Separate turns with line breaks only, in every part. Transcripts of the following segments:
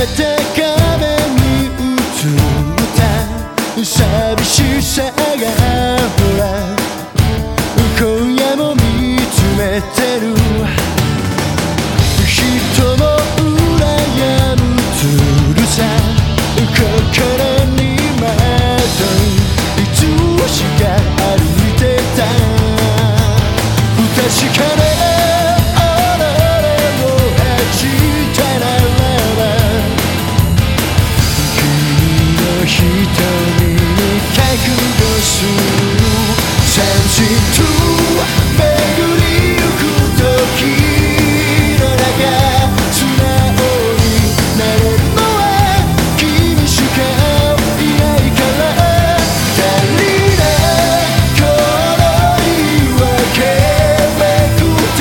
めて壁に映った。寂しさがほら。今夜も見つめてる。巡りゆく時ならが素直になれるのは君しかいないから」「誰が転ぶとはけわくて」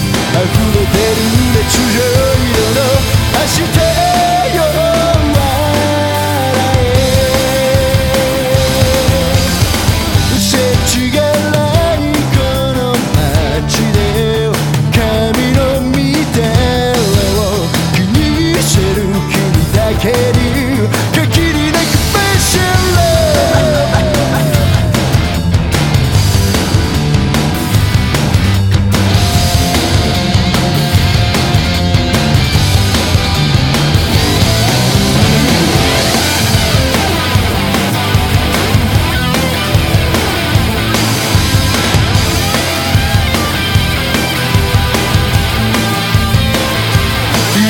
「溢れてる熱情